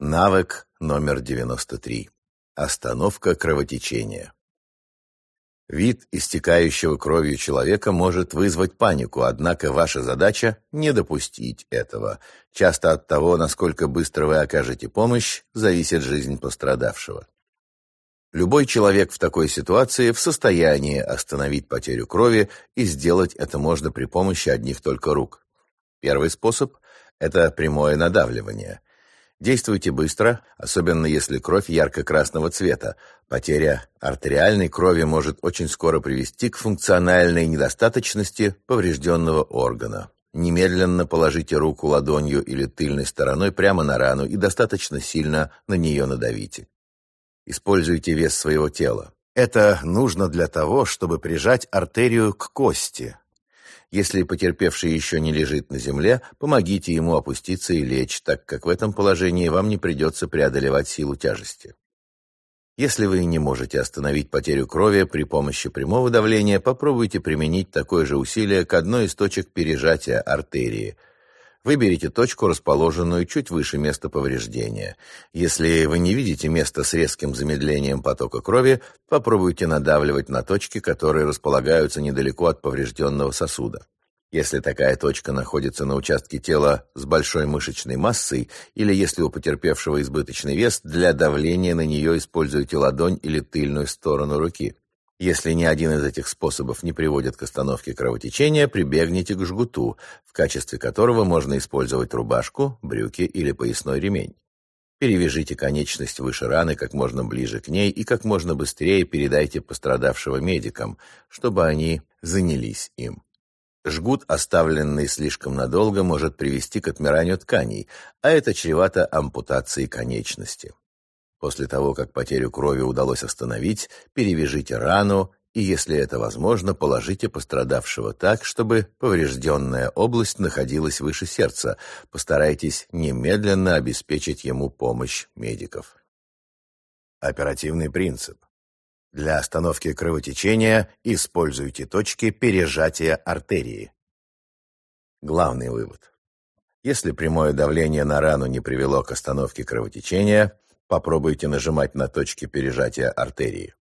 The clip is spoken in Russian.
Навык номер 93. Остановка кровотечения. Вид истекающего кровью человека может вызвать панику, однако ваша задача – не допустить этого. Часто от того, насколько быстро вы окажете помощь, зависит жизнь пострадавшего. Любой человек в такой ситуации в состоянии остановить потерю крови, и сделать это можно при помощи одних только рук. Первый способ – это прямое надавливание – Действуйте быстро, особенно если кровь ярко-красного цвета. Потеря артериальной крови может очень скоро привести к функциональной недостаточности поврежденного органа. Немедленно положите руку ладонью или тыльной стороной прямо на рану и достаточно сильно на нее надавите. Используйте вес своего тела. Это нужно для того, чтобы прижать артерию к кости, если потерпевший еще не лежит на земле, помогите ему опуститься и лечь, так как в этом положении вам не придется преодолевать силу тяжести. Если вы не можете остановить потерю крови при помощи прямого давления, попробуйте применить такое же усилие к одной из точек пережатия артерии – Выберите точку, расположенную чуть выше места повреждения. Если вы не видите места с резким замедлением потока крови, попробуйте надавливать на точки, которые располагаются недалеко от поврежденного сосуда. Если такая точка находится на участке тела с большой мышечной массой, или если у потерпевшего избыточный вес, для давления на нее используйте ладонь или тыльную сторону руки. Если ни один из этих способов не приводит к остановке кровотечения, прибегните к жгуту, в качестве которого можно использовать рубашку, брюки или поясной ремень. Перевяжите конечность выше раны как можно ближе к ней и как можно быстрее передайте пострадавшего медикам, чтобы они занялись им. Жгут, оставленный слишком надолго, может привести к отмиранию тканей, а это чревато ампутацией конечности. После того, как потерю крови удалось остановить, перевяжите рану и, если это возможно, положите пострадавшего так, чтобы поврежденная область находилась выше сердца. Постарайтесь немедленно обеспечить ему помощь медиков. Оперативный принцип. Для остановки кровотечения используйте точки пережатия артерии. Главный вывод. Если прямое давление на рану не привело к остановке кровотечения, Попробуйте нажимать на точки пережатия артерии.